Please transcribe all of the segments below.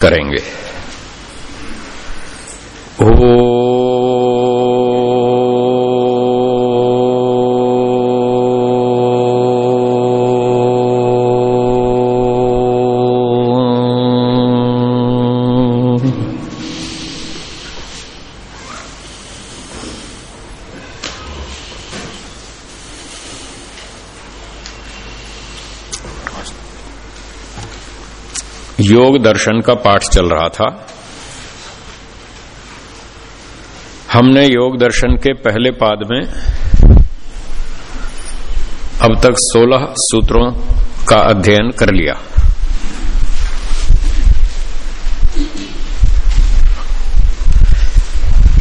करेंगे। ओ योग दर्शन का पाठ चल रहा था। हमने योग दर्शन के पहले पाद में अब तक 16 सूत्रों का अध्ययन कर लिया।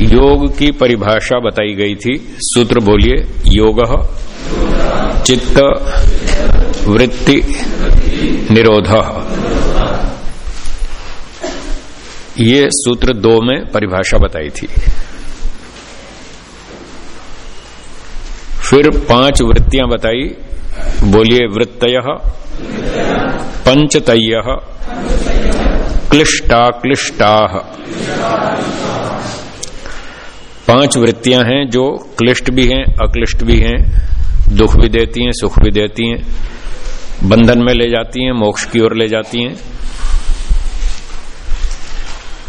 योग की परिभाषा बताई गई थी। सूत्र बोलिए, योग चित्त, वृत्ति, निरोध। ये सूत्र दो में परिभाषा बताई थी। फिर पाँच वृत्तियाँ बताई। बोलिए, वृत्तय, पंचतय क्लिष्टा क्लिष्टा पाँच वृत्तियाँ हैं जो क्लिष्ट भी हैं, अक्लिष्ट भी हैं, दुख भी देती हैं, सुख भी देती हैं, बंधन में ले जाती हैं, मोक्ष की ओर ले जाती हैं।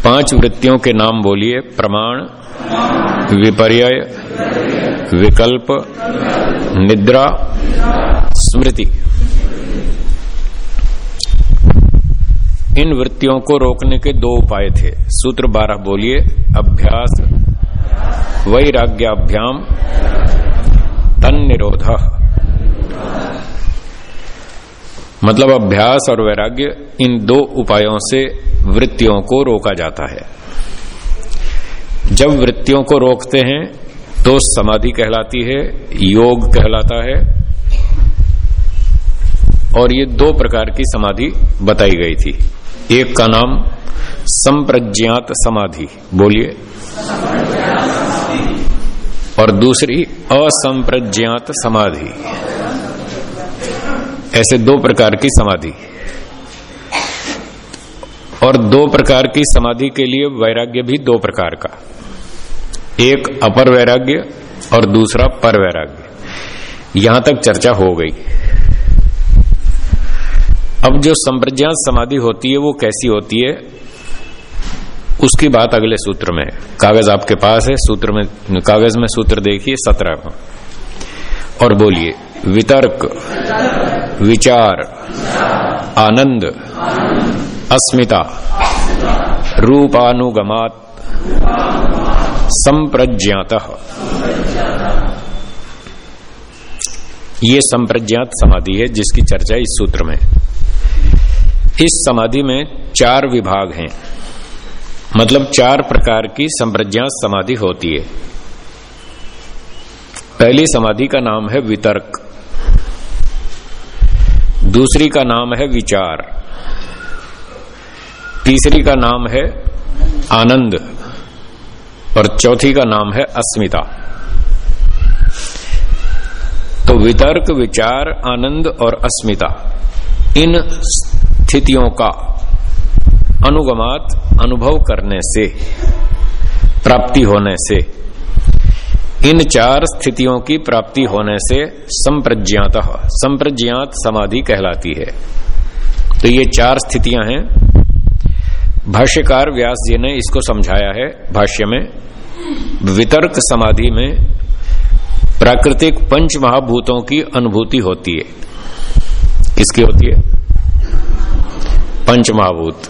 पाँच वृत्तियों के नाम बोलिए। प्रमाण विपर्य विकल्प, निद्रा, स्मृति। इन वृत्तियों को रोकने के दो उपाय थे। सूत्र बारह बोलिए, अभ्यास, वैराग्याभ्याम तन निरोध मतलब अभ्यास और वैराग्य इन दो उपायों से वृत्तियों को रोका जाता है। जब वृत्तियों को रोकते हैं तो समाधि कहलाती है, योग कहलाता है, और ये दो प्रकार की समाधि बताई गई थी। एक का नाम संप्रज्ञात समाधि, बोलिए। और दूसरी असंप्रज्ञात समाधि। ऐसे दो प्रकार की समाधि। और दो प्रकार की समाधि के लिए वैराग्य भी दो प्रकार का। एक अपर वैराग्य और दूसरा पर वैराग्य। यहाँ तक चर्चा हो गई। अब जो संप्रज्ञात समाधि होती है, वो कैसी होती है, उसकी बात अगले सूत्र में कागज़ आपके पास है, सूत्र में, कागज़ में सूत्र देखिए, सत्रह और बोलिए, वितर्क, विचार, आनंद अस्मिता। रूपानुगमात संप्रज्ञात। ये संप्रज्ञात समाधि है, जिसकी चर्चा इस सूत्र में इस समाधि में चार विभाग हैं। मतलब चार प्रकार की संप्रज्ञात समाधि होती है। पहली समाधि का नाम है वितर्क। दूसरी का नाम है विचार। तीसरी का नाम है आनंद और चौथी का नाम है अस्मिता। तो वितर्क, विचार, आनंद और अस्मिता, इन स्थितियों का अनुगमात, अनुभव करने से, प्राप्ति होने से, इन चार स्थितियों की प्राप्ति होने से संप्रज्ञात संप्रज्ञात समाधि कहलाती है। तो ये चार स्थितियाँ हैं। भाष्यकार व्यास जी ने इसको समझाया है भाष्य में। वितर्क समाधि में प्राकृतिक पंच महाभूतों की अनुभूति होती है। किसकी होती है? पंच महाभूत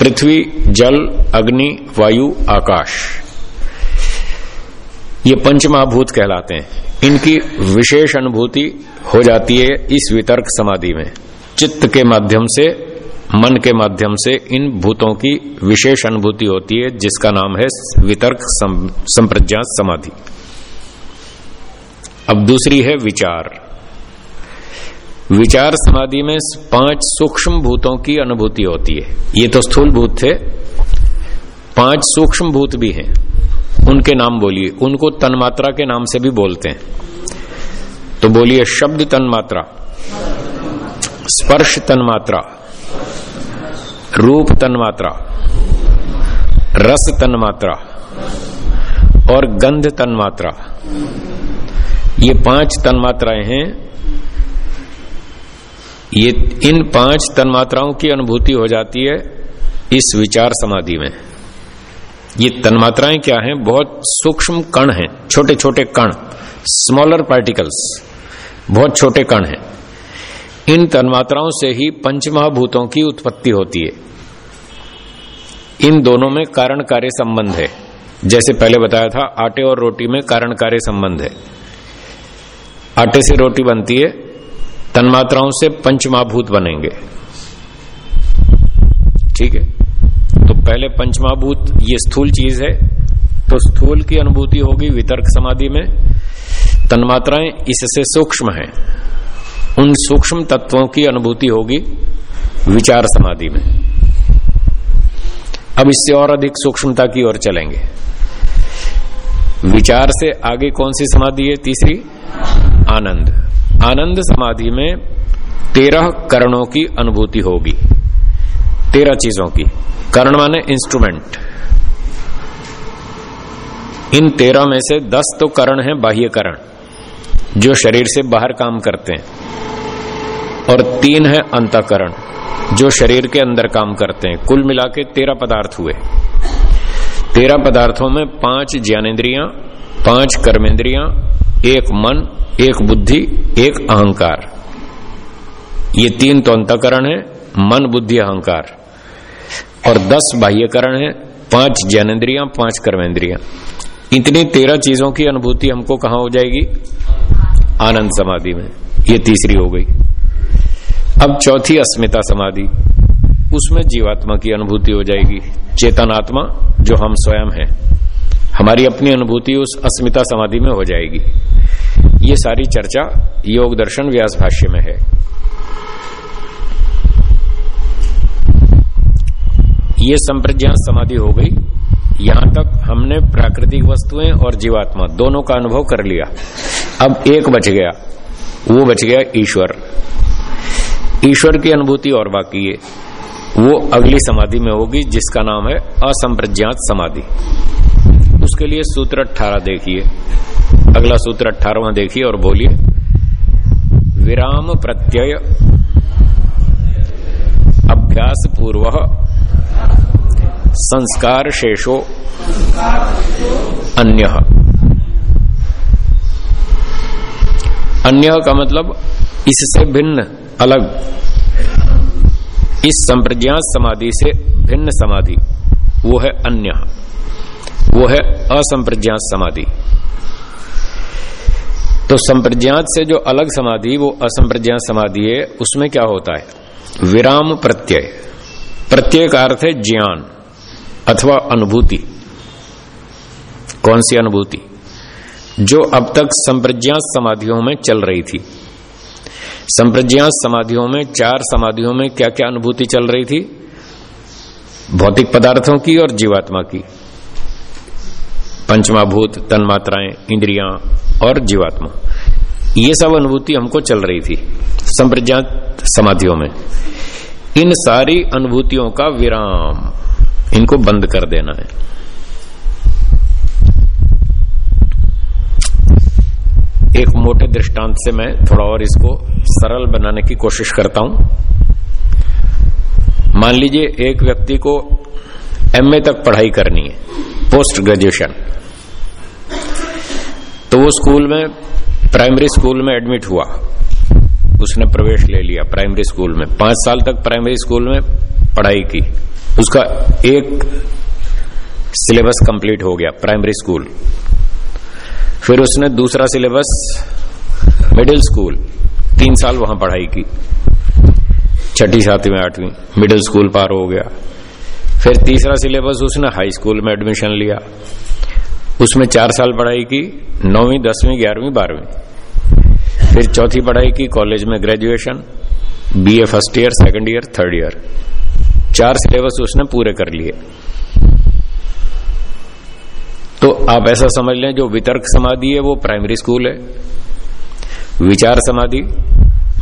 पृथ्वी, जल, अग्नि, वायु, आकाश। ये पंच महाभूत कहलाते हैं। इनकी विशेष अनुभूति हो जाती है इस वितर्क समाधि में। चित्त के माध्यम से मन के माध्यम से इन भूतों की विशेष अनुभूति होती है, जिसका नाम है वितर्क संप्रज्ञा समाधि। अब दूसरी है विचार। विचार समाधि में पाँच सूक्ष्म भूतों की अनुभूति होती है। ये तो स्थूल भूत थे। पाँच सूक्ष्म भूत भी हैं। उनके नाम बोलिए। उनको तन्मात्रा के नाम से भी बोलते हैं। तो बोलिए शब्द तन्मात्रा। स्पर्श तन्मात्रा। रूप तन्मात्रा रस तन्मात्रा और गंध तन्मात्रा ये पाँच तन्मात्राएँ हैं। ये, इन पाँच तन्मात्राओं की अनुभूति हो जाती है इस विचार समाधि में। ये तन्मात्राएँ क्या हैं? बहुत सूक्ष्म कण हैं छोटे छोटे कण स्मॉलर पार्टिकल्स बहुत छोटे कण हैं। इन तन्मात्राओं से ही पंचमहाभूतों की उत्पत्ति होती है। इन दोनों में कारण कार्य संबंध है। जैसे पहले बताया था, आटे और रोटी में कारण कार्य संबंध है। आटे से रोटी बनती है, तन्मात्राओं से पंचमहाभूत बनेंगे। ठीक है? तो पहले पंचमहाभूत, ये स्थूल चीज़ है तो स्थूल की अनुभूति होगी वितर्क समाधि में। तन्मात्राएँ इससे सूक्ष्म हैं। उन सूक्ष्म तत्वों की अनुभूति होगी विचार समाधि में। अब इससे और अधिक सूक्ष्मता की ओर चलेंगे। विचार से आगे कौन सी समाधि है? तीसरी, आनंद। आनंद समाधि में तेरह करणों की अनुभूति होगी। तेरह चीज़ों की। करण माने इंस्ट्रूमेंट इन तेरह में से दस तो करण है बाह्य करण। जो शरीर से बाहर काम करते हैं। और तीन है अंतकरण, जो शरीर के अंदर काम करते हैं। कुल मिला के तेरह पदार्थ हुए। तेरह पदार्थों में पाँच ज्ञानेन्द्रिया पाँच कर्मेंद्रिया, एक मन, एक बुद्धि, एक अहंकार। ये तीन तो अंतकरण है, मन, बुद्धि, अहंकार। और दस बाह्यकरण है, पाँच ज्ञानेन्द्रिया पाँच कर्मेंद्रिया। इतनी तेरह चीज़ों की अनुभूति हमको कहा हो जाएगी? आनंद समाधि में। ये तीसरी हो गई। अब चौथी अस्मिता समाधि। उसमें जीवात्मा की अनुभूति हो जाएगी। चेतनात्मा, जो हम स्वयं हैं। हमारी अपनी अनुभूति उस अस्मिता समाधि में हो जाएगी। ये सारी चर्चा योग दर्शन व्यास भाष्य में है। ये संप्रज्ञा समाधि हो गई। यहाँ तक हमने प्राकृतिक वस्तुएँ और जीवात्मा, दोनों का अनुभव कर लिया। अब एक बच गया, वो बच गया ईश्वर। ईश्वर की अनुभूति और बाकी है। वो अगली समाधि में होगी, जिसका नाम है असंप्रज्ञात समाधि। उसके लिए सूत्र अठारह देखिए। अगला सूत्र अठारहवा देखिए और बोलिए, विराम प्रत्यय अभ्यास पूर्व संस्कार शेषो अन्य। अन्य का मतलब इससे भिन्न, अलग। इस संप्रज्ञात समाधि से भिन्न समाधि, वो है अन्य। वो है असंप्रज्ञात समाधि। तो संप्रज्ञात से जो अलग समाधि, वो असंप्रज्ञात समाधि है, उसमें क्या होता है? विराम प्रत्यय। प्रत्यय का अर्थ है ज्ञान अथवा अनुभूति। कौन सी अनुभूति? जो अब तक संप्रज्ञात समाधियों में चल रही थी। संप्रज्ञात समाधियों में, चार समाधियों में क्या क्या अनुभूति चल रही थी? भौतिक पदार्थों की और जीवात्मा की। पंचमाभूत, तन्मात्राएँ, इंद्रियाँ और जीवात्मा। ये सब अनुभूति हमको चल रही थी संप्रज्ञात समाधियों में। इन सारी अनुभूतियों का विराम। इनको बंद कर देना है। एक मोटे दृष्टांत से मैं थोड़ा और इसको सरल बनाने की कोशिश करता हूँ। मान लीजिए एक व्यक्ति को एमए तक पढ़ाई करनी है पोस्ट ग्रेजुएशन तो वो स्कूल में प्राइमरी स्कूल में एडमिट हुआ। उसने प्रवेश ले लिया प्राइमरी स्कूल में। पाँच साल तक प्राइमरी स्कूल में पढ़ाई की। उसका एक सिलेबस कंप्लीट हो गया प्राइमरी स्कूल फिर उसने दूसरा सिलेबस मिडिल स्कूल तीन साल वहाँ पढ़ाई की। छठी, सातवीं, आठवीं मिडिल स्कूल पार हो गया। फिर तीसरा सिलेबस उसने हाई स्कूल में एडमिशन लिया। उसमें चार साल पढ़ाई की, नौवीं, दसवीं, ग्यारहवीं, बारहवीं। फिर चौथी पढ़ाई की कॉलेज में graduation BA first year second year third year चार सिलेबस उसने पूरे कर लिए। तो आप ऐसा समझ लें, जो वितर्क समाधि है, वो प्राइमरी स्कूल है। विचार समाधि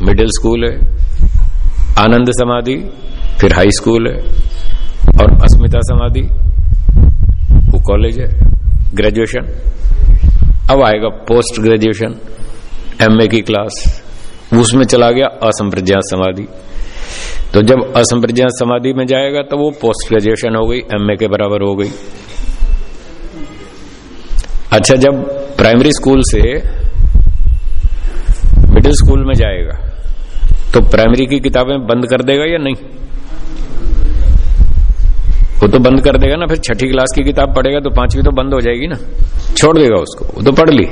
मिडिल स्कूल है। आनंद समाधि, फिर हाई स्कूल है। और अस्मिता समाधि, वो कॉलेज है। ग्रेजुएशन अब आएगा पोस्ट ग्रेजुएशन एमए की क्लास उसमें चला गया असंप्रज्ञात समाधि। तो जब असंप्रज्ञात समाधि में जाएगा तो वो पोस्ट ग्रेजुएशन हो गई एमए के बराबर हो गई। अच्छा जब प्राइमरी स्कूल से मिडिल स्कूल में जाएगा तो प्राइमरी की किताबें बंद कर देगा या नहीं? वो तो बंद कर देगा ना, फिर छठी क्लास की किताब पढ़ेगा तो पांचवी तो बंद हो जाएगी ना। छोड़ देगा उसको, वो तो पढ़ ली।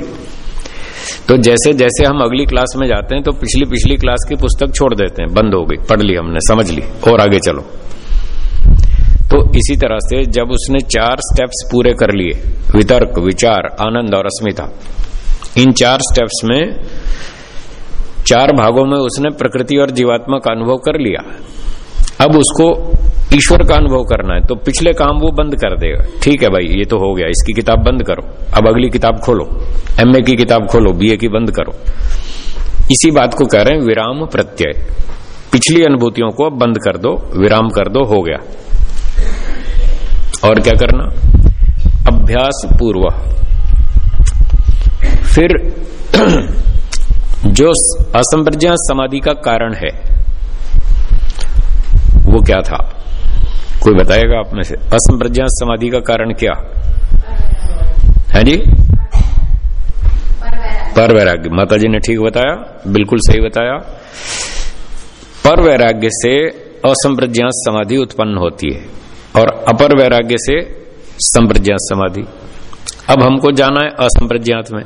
तो जैसे जैसे हम अगली क्लास में जाते हैं तो पिछली पिछली क्लास की पुस्तक छोड़ देते हैं, बंद हो गई, पढ़ ली हमने, समझ ली, और आगे चलो। तो इसी तरह से जब उसने चार स्टेप्स पूरे कर लिए, वितर्क, विचार, आनंद और अस्मिता, इन चार स्टेप्स में चार भागों में उसने प्रकृति और जीवात्मा का अनुभव कर लिया। अब उसको ईश्वर का अनुभव करना है तो पिछले काम वो बंद कर देगा। ठीक है भाई, ये तो हो गया, इसकी किताब बंद करो। अब अगली किताब खोलो एमए की किताब खोलो बीए की बंद करो। इसी बात को कह रहे हैं, विराम प्रत्यय। पिछली अनुभूतियों को बंद कर दो, विराम कर दो, हो गया। और क्या करना? अभ्यास पूर्व। फिर, जो असंप्रज्ञा समाधि का कारण है, वो क्या था? कोई बताएगा आप में से? असंप्रज्ञा समाधि का कारण क्या? है जी? पर वैराग्य माता जी ने ठीक बताया? बिल्कुल सही बताया। पर वैराग्य से असंप्रज्ञात समाधि उत्पन्न होती है। और अपर वैराग्य से संप्रज्ञात समाधि। अब हमको जाना है असंप्रज्ञात में।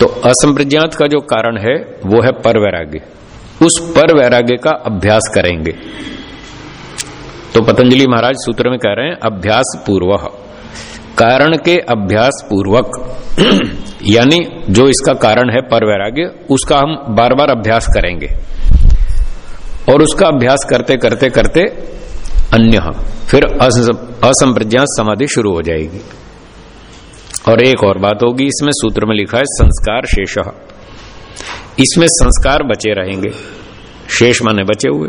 तो असंप्रज्ञात का जो कारण है, वो है पर वैराग्य। उस पर वैराग्य का अभ्यास करेंगे। तो पतंजलि महाराज सूत्र में कह रहे हैं, अभ्यास पूर्व। कारण के अभ्यास पूर्वक, यानी जो इसका कारण है पर वैराग्य, उसका हम बार बार अभ्यास करेंगे। और उसका अभ्यास करते करते करते अन्य फिर असंप्रज्ञात समाधि शुरू हो जाएगी। और एक और बात होगी, इसमें सूत्र में लिखा है, संस्कार शेष इसमें संस्कार बचे रहेंगे। शेष माने बचे हुए।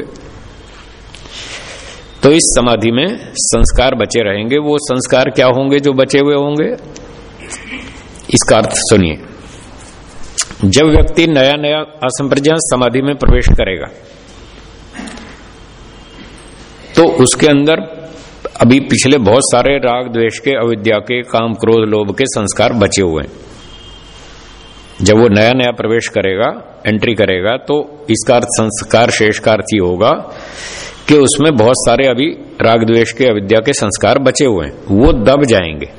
तो इस समाधि में संस्कार बचे रहेंगे। वो संस्कार क्या होंगे, जो बचे हुए होंगे? इसका अर्थ सुनिए। जब व्यक्ति नया नया असंप्रज्ञात समाधि में प्रवेश करेगा तो उसके अंदर अभी पिछले बहुत सारे राग, द्वेष के, अविद्या के, काम, क्रोध, लोभ के संस्कार बचे हुए हैं। जब वो नया नया प्रवेश करेगा एंट्री करेगा तो इसका संस्कार शेष का अर्थ ही होगा कि उसमें बहुत सारे अभी राग, द्वेष के, अविद्या के संस्कार बचे हुए हैं। वो दब जाएँगे।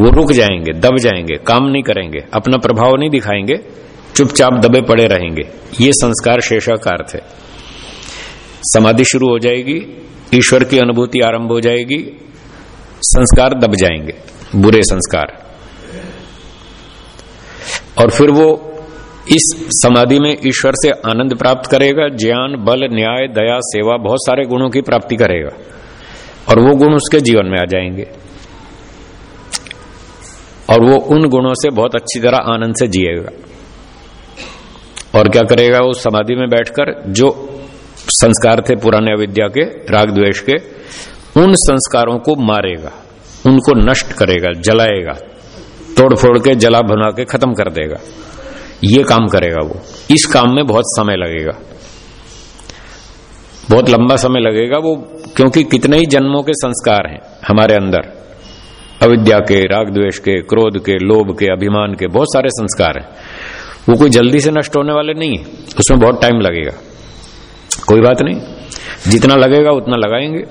वो रुक जाएँगे, दब जाएँगे, काम नहीं करेंगे, अपना प्रभाव नहीं दिखाएँगे, चुपचाप दबे पड़े रहेंगे। ये संस्कार शेषा का अर्थ है समाधि शुरू हो जाएगी, ईश्वर की अनुभूति आरंभ हो जाएगी, संस्कार दब जाएँगे, बुरे संस्कार। और फिर वो इस समाधि में ईश्वर से आनंद प्राप्त करेगा, ज्ञान, बल, न्याय, दया, सेवा, बहुत सारे गुणों की प्राप्ति करेगा। और वो गुण उसके जीवन में आ जाएँगे। और वो उन गुणों से बहुत अच्छी तरह आनंद से जिएगा। और क्या करेगा उस समाधि में बैठकर जो संस्कार थे पुराने अविद्या के, राग द्वेष के, उन संस्कारों को मारेगा, उनको नष्ट करेगा, जलाएगा तोड़ फोड़ के, जला भुना के खत्म कर देगा। ये काम करेगा वो। इस काम में बहुत समय लगेगा। बहुत लंबा समय लगेगा वो, क्योंकि कितने ही जन्मों के संस्कार हैं हमारे अंदर। अविद्या के, राग द्वेष के, क्रोध के, लोभ के, अभिमान के, बहुत सारे संस्कार हैं। वो कोई जल्दी से नष्ट होने वाले नहीं है। उसमें बहुत टाइम लगेगा। कोई बात नहीं। जितना लगेगा उतना लगाएँगे।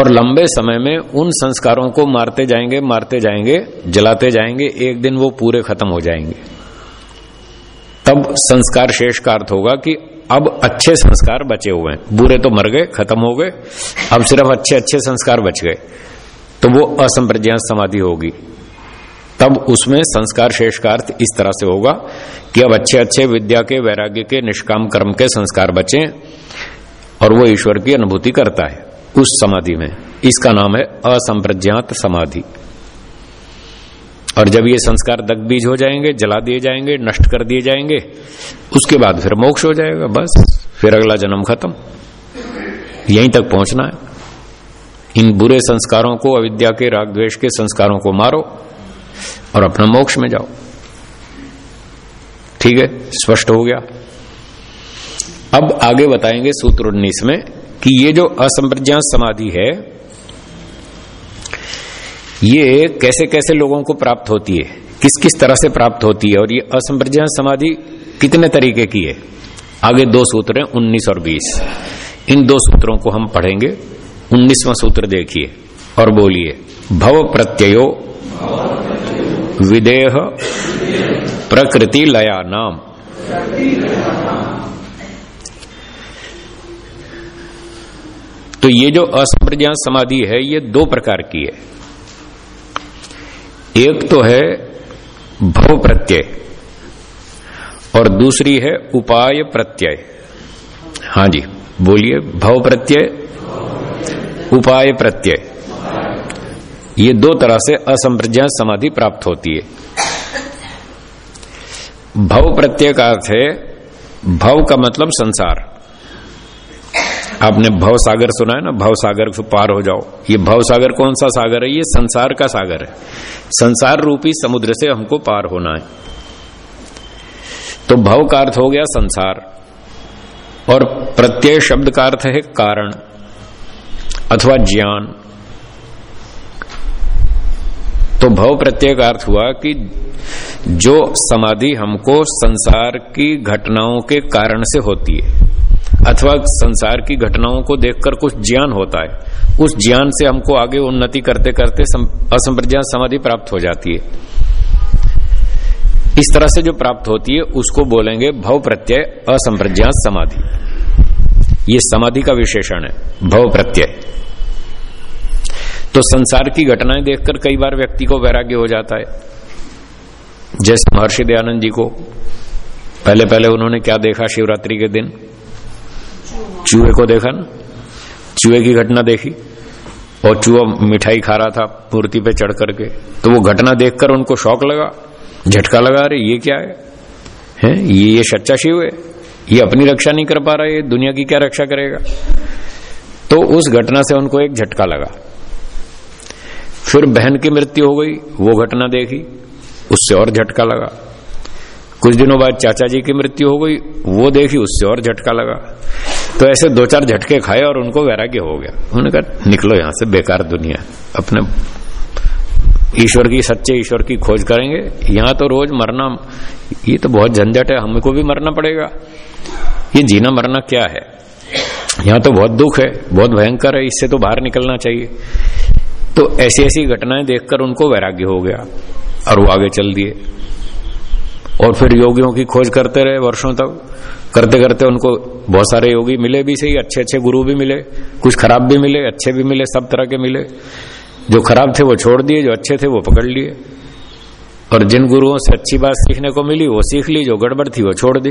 और लंबे समय में उन संस्कारों को मारते जाएँगे मारते जाएँगे, जलाते जाएँगे, एक दिन वो पूरे खत्म हो जाएँगे। तब संस्कार शेष का अर्थ होगा कि अब अच्छे संस्कार बचे हुए हैं। बुरे तो मर गए, खत्म हो गए। अब सिर्फ़ अच्छे अच्छे संस्कार बच गए। तो वो असंप्रज्ञात समाधि होगी। तब उसमें संस्कार शेष का अर्थ इस तरह से होगा कि अब अच्छे अच्छे विद्या के, वैराग्य के, निष्काम कर्म के संस्कार बचे और वो ईश्वर की अनुभूति करता है उस समाधि में। इसका नाम है असंप्रज्ञात समाधि। और जब ये संस्कार दग बीज हो जाएँगे, जला दिए जाएँगे, नष्ट कर दिए जाएँगे, उसके बाद फिर मोक्ष हो जाएगा, बस। फिर अगला जन्म खत्म। यहीं तक पहुँचना है। इन बुरे संस्कारों को, अविद्या के राग द्वेष के संस्कारों को मारो। और अपना मोक्ष में जाओ। ठीक है? स्पष्ट हो गया? अब आगे बताएँगे सूत्र उन्नीस में कि ये जो असंप्रज्ञात समाधि है, ये कैसे कैसे लोगों को प्राप्त होती है? किस किस तरह से प्राप्त होती है? और ये असंप्रज्ञात समाधि कितने तरीके की है? आगे दो सूत्र हैं, उन्नीस और बीस। इन दो सूत्रों को हम पढ़ेंगे। उन्नीसवां सूत्र देखिए और बोलिए भव प्रत्ययो विदेह प्रकृति लया नाम तो ये जो असंप्रज्ञात समाधि है, ये दो प्रकार की है। एक तो है भव प्रत्यय और दूसरी है उपाय प्रत्यय। हाँ जी, बोलिए, भव प्रत्यय, उपाय प्रत्यय। ये दो तरह से असंप्रज्ञा समाधि प्राप्त होती है। भव प्रत्यय का अर्थ है, भव का मतलब संसार। आपने भव सागर सुना है ना? भव सागर से पार हो जाओ। ये भव सागर कौन सा सागर है? ये संसार का सागर है। संसार रूपी समुद्र से हमको पार होना है। तो भव का अर्थ हो गया संसार। और प्रत्यय शब्द का अर्थ है कारण अथवा ज्ञान। तो भव प्रत्यय का अर्थ हुआ कि जो समाधि हमको संसार की घटनाओं के कारण से होती है, अथवा संसार की घटनाओं को देखकर कुछ ज्ञान होता है, उस ज्ञान से हमको आगे उन्नति करते करते असंप्रज्ञात समाधि प्राप्त हो जाती है। इस तरह से जो प्राप्त होती है, उसको बोलेंगे भव प्रत्यय असंप्रज्ञात समाधि। ये समाधि का विशेषण है, भव प्रत्यय। तो संसार की घटनाएँ देखकर कई बार व्यक्ति को वैराग्य हो जाता है। जैसे महर्षि दयानंद जी को पहले पहले उन्होंने क्या देखा शिवरात्रि के दिन? चूहे को देखा ना? चूहे की घटना देखी और चूहा मिठाई खा रहा था मूर्ति पे चढ़ करके। तो वो घटना देखकर उनको शौक लगा, झटका लगा, अरे, ये क्या है? हैं? ये ये सच्चा शिव है? ये अपनी रक्षा नहीं कर पा रहा है? दुनिया की क्या रक्षा करेगा? तो उस घटना से उनको एक झटका लगा। फिर बहन की मृत्यु हो गई, वो घटना देखी, उससे और झटका लगा। कुछ दिनों बाद चाचा जी की मृत्यु हो गई, वो देखी, उससे और झटका लगा। तो ऐसे दो चार झटके खाए और उनको वैराग्य हो गया। उन्होंने कहा, निकलो यहाँ से, बेकार दुनिया अपने ईश्वर की, सच्चे ईश्वर की खोज करेंगे। यहाँ तो रोज मरना, ये तो बहुत झंझट है, हमको भी मरना पड़ेगा। ये जीना मरना क्या है? यहाँ तो बहुत दुख है, बहुत भयंकर है, इससे तो बाहर निकलना चाहिए। तो ऐसी ऐसी घटनाएँ देखकर उनको वैराग्य हो गया और वो आगे चल दिए। और फिर योगियों की खोज करते रहे वर्षों तक। करते करते उनको बहुत सारे योगी मिले भी सही, अच्छे अच्छे गुरु भी मिले, कुछ खराब भी मिले, अच्छे भी मिले, सब तरह के मिले। जो खराब थे वो छोड़ दिए, जो अच्छे थे वो पकड़ लिए। और जिन गुरुओं से अच्छी बात सीखने को मिली, वो सीख ली, जो गड़बड़ थी वो छोड़ दी।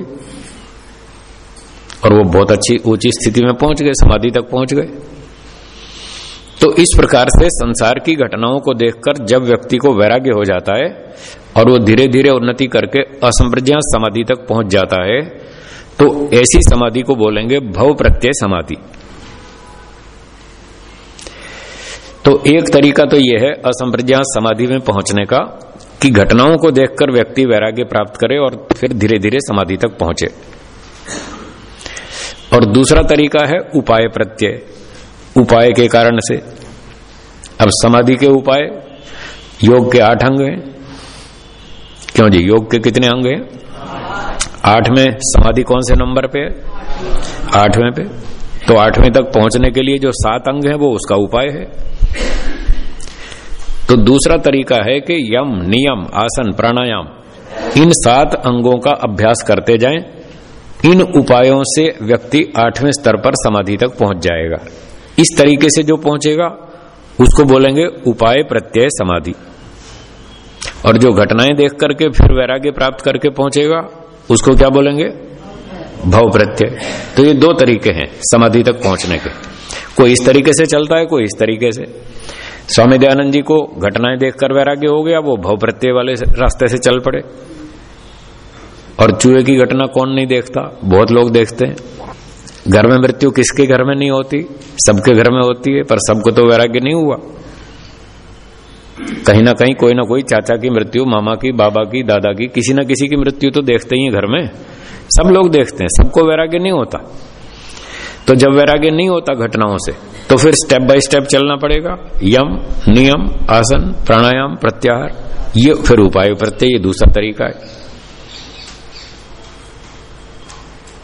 और वो बहुत अच्छी, ऊँची स्थिति में पहुँच गए, समाधि तक पहुँच गए। तो इस प्रकार से संसार की घटनाओं को देखकर जब व्यक्ति को वैराग्य हो जाता है और वो धीरे धीरे उन्नति करके असंप्रज्ञात समाधि तक पहुँच जाता है तो ऐसी समाधि को बोलेंगे भव प्रत्यय समाधि। तो एक तरीका तो यह है असंप्रज्ञात समाधि में पहुँचने का कि घटनाओं को देखकर व्यक्ति वैराग्य प्राप्त करे और फिर धीरे धीरे समाधि तक पहुँचे। और दूसरा तरीका है उपाय प्रत्यय। उपाय के कारण से। अब समाधि के उपाय, योग के आठ अंग हैं। क्यों जी? योग के कितने अंग हैं? आठ में समाधि कौन से नंबर पे है? आठवें पे। तो आठवें तक पहुँचने के लिए जो सात अंग है, वो उसका उपाय है। तो दूसरा तरीका है कि यम, नियम, आसन, प्राणायाम, इन सात अंगों का अभ्यास करते जाएँ। इन उपायों से व्यक्ति आठवें स्तर पर समाधि तक पहुँच जाएगा। इस तरीके से जो पहुंचेगा, उसको बोलेंगे उपाय प्रत्यय समाधि। और जो घटनाएँ देख करके फिर वैराग्य प्राप्त करके पहुंचेगा, उसको क्या बोलेंगे? भव प्रत्यय। तो ये दो तरीके हैं समाधि तक पहुँचने के। कोई इस तरीके से चलता है, कोई इस तरीके से। स्वामी दयानंद जी को घटनाएँ देखकर वैराग्य हो गया, वो भव प्रत्यय वाले रास्ते से चल पड़े। और चूहे की घटना कौन नहीं देखता? बहुत लोग देखते हैं। घर में मृत्यु किसके घर में नहीं होती? सबके घर में होती है, पर सबको तो वैराग्य नहीं हुआ। कहीं ना कहीं कोई ना कोई चाचा की मृत्यु, मामा की, बाबा की, दादा की, किसी ना किसी की मृत्यु तो देखते ही घर में। सब लोग देखते हैं, सबको वैराग्य नहीं होता। तो जब वैराग्य नहीं होता घटनाओं से तो फिर स्टेप बाय स्टेप चलना पड़ेगा। यम, नियम, आसन, प्राणायाम, प्रत्याहार, ये फिर उपाय प्रत्यय, ये दूसरा तरीका है।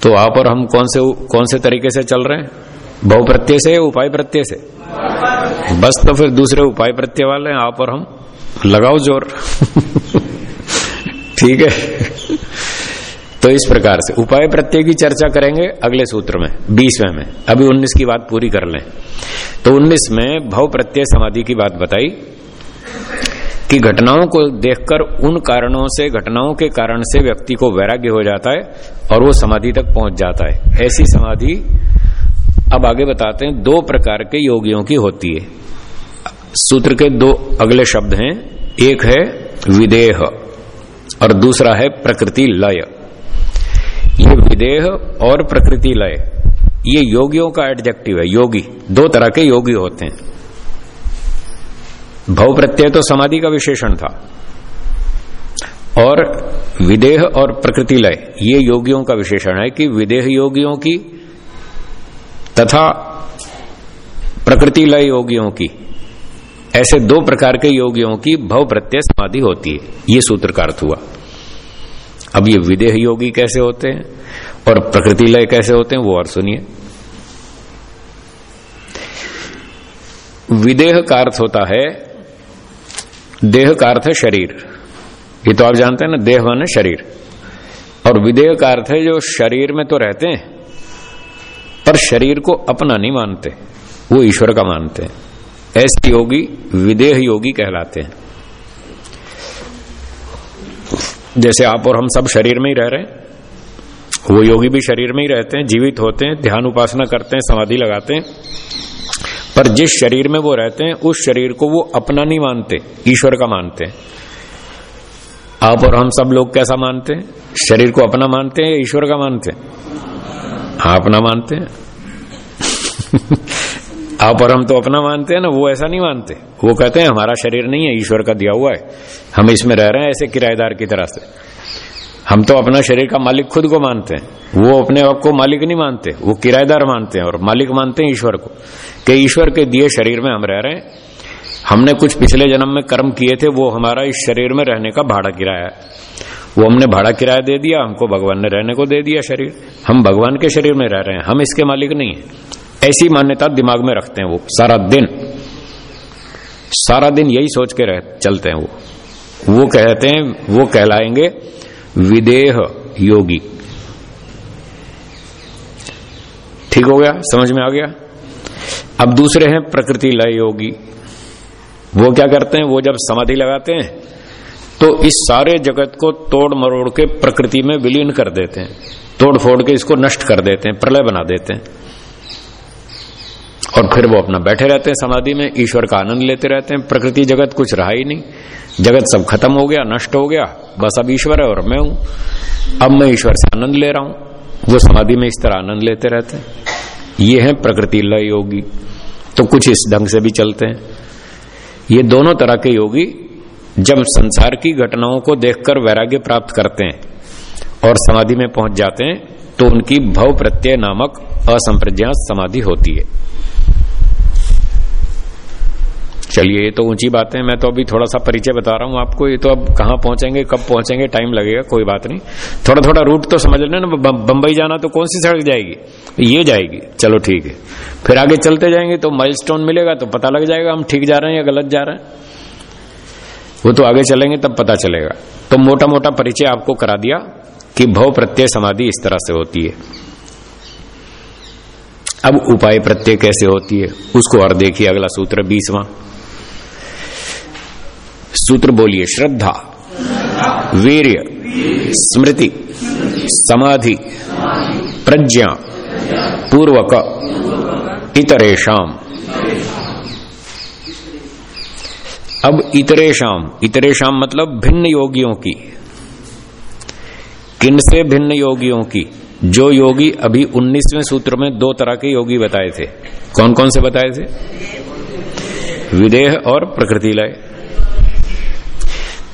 तो आप और हम कौन से कौन से तरीके से चल रहे हैं? बहु प्रत्यय से उपाय प्रत्यय से? बस तो फिर दूसरे उपाय प्रत्यय वाले हैं, आप और हम। लगाओ ज़ोर। ठीक है? तो इस प्रकार से उपाय प्रत्यय की चर्चा करेंगे अगले सूत्र में, बीसवें में। अभी उन्नीस की बात पूरी कर लें। तो उन्नीस में भव प्रत्यय समाधि की बात बताई। कि घटनाओं को देखकर उन कारणों से, घटनाओं के कारण से व्यक्ति को वैराग्य हो जाता है और वो समाधि तक पहुँच जाता है। ऐसी समाधि अब आगे बताते हैं, दो प्रकार के योगियों की होती है। सूत्र के दो अगले शब्द हैं, एक है विदेह और दूसरा है प्रकृति लय। ये विदेह और प्रकृति लय, ये योगियों का एडजेक्टिव है, योगी, दो तरह के योगी होते हैं। भव प्रत्यय तो समाधि का विशेषण था। और विदेह और प्रकृति लय ये योगियों का विशेषण है कि विदेह योगियों की तथा प्रकृति लय योगियों की, ऐसे दो प्रकार के योगियों की भव प्रत्यय समाधि होती है। ये सूत्र का अर्थ हुआ। अब ये विदेह योगी कैसे होते हैं और प्रकृति लय कैसे होते हैं, वो और सुनिए। विदेह का अर्थ होता है देह का अर्थ है शरीर। ये तो आप जानते हैं ना, देह मान शरीर। और विदेह का अर्थ है जो शरीर में तो रहते हैं, पर शरीर को अपना नहीं मानते, वो ईश्वर का मानते हैं। ऐसे योगी विदेह योगी कहलाते हैं। जैसे आप और हम सब शरीर में ही रह रहे हैं, वो योगी भी शरीर में ही रहते हैं, जीवित होते हैं, ध्यान उपासना करते हैं, समाधि लगाते हैं। पर जिस शरीर में वो रहते हैं, उस शरीर को वो अपना नहीं मानते, ईश्वर का मानते आप और हम सब लोग कैसा मानते हैं? शरीर को अपना मानते हैं ईश्वर का मानते हैं? हाँ अपना मानते हैं? आप और हम तो अपना मानते हैं ना, वो ऐसा नहीं मानते। वो कहते हैं, हमारा शरीर नहीं है, ईश्वर का दिया हुआ है। हम इसमें रह रहे हैं ऐसे किराएदार की तरह से। हम तो अपना शरीर का मालिक खुद को मानते हैं। वो अपने आप को मालिक नहीं मानते, वो किराएदार मानते हैं और मालिक मानते हैं ईश्वर को, कि ईश्वर के दिए शरीर में हम रह रहे हैं। हमने कुछ पिछले जन्म में कर्म किए थे, वो हमारा इस शरीर में रहने का भाड़ा किराया है। वो हमने भाड़ा किराया दे दिया, हमको भगवान ने रहने को दे दिया शरीर। हम भगवान के शरीर में रह रहे हैं, हम इसके मालिक नहीं है। ऐसी मान्यता दिमाग में रखते हैं वो, सारा दिन। सारा दिन यही सोच के रह, चलते हैं वो। वो कहते हैं, वो कहलाएँगे विदेह योगी। ठीक हो गया? समझ में आ गया? अब दूसरे हैं प्रकृति लय योगी। वो क्या करते हैं? वो जब समाधि लगाते हैं तो इस सारे जगत को तोड़ मरोड़ के प्रकृति में विलीन कर देते हैं। तोड़ फोड़ के इसको नष्ट कर देते हैं, प्रलय बना देते हैं। और फिर वो अपना बैठे रहते हैं समाधि में, ईश्वर का आनंद लेते रहते हैं। प्रकृति जगत कुछ रहा ही नहीं। जगत सब खत्म हो गया, नष्ट हो गया, बस अब ईश्वर है और मैं हूँ। अब मैं ईश्वर से आनंद ले रहा हूँ। वो समाधि में इस तरह आनंद लेते रहते हैं। ये है प्रकृति लय योगी। तो कुछ इस ढंग से भी चलते हैं। ये दोनों तरह के योगी जब संसार की घटनाओं को देखकर वैराग्य प्राप्त करते हैं और समाधि में पहुँच जाते हैं तो उनकी भव प्रत्यय नामक असंप्रज्ञात समाधि होती है। चलिए, ये तो ऊँची बात मैं तो अभी थोड़ा सा परिचय बता रहा हूँ आपको, ये तो अब कहाँ पहुँचेंगे, कब पहुँचेंगे टाइम लगेगा, कोई बात नहीं। थोड़ा थोड़ा रूट तो समझ लेना ना बंबई जाना तो कौन सी सड़क जाएगी? ये जाएगी, चलो ठीक है। फिर आगे चलते जाएँगे तो माइलस्टोन मिलेगा तो पता लग जाएगा हम ठीक जा रहे हैं या गलत जा रहे हैं। वो तो आगे चलेंगे, तब पता चलेगा। तो मोटा मोटा परिचय आपको करा दिया कि भव प्रत्यय समाधि इस तरह से होती है। अब उपाय प्रत्यय कैसे होती है, उसको और देखिए अगला सूत्र, बीसवां। सूत्र बोलिए, श्रद्धा, वीर्य, स्मृति, समाधि, प्रज्ञा, पूर्वक इतरेशम अब इतरे शाम इतरे शाम मतलब भिन्न योगियों की। किन से भिन्न योगियों की? जो योगी अभी 19वें सूत्र में दो तरह के योगी बताए थे। कौन कौन से बताए थे? विदेह और प्रकृति लय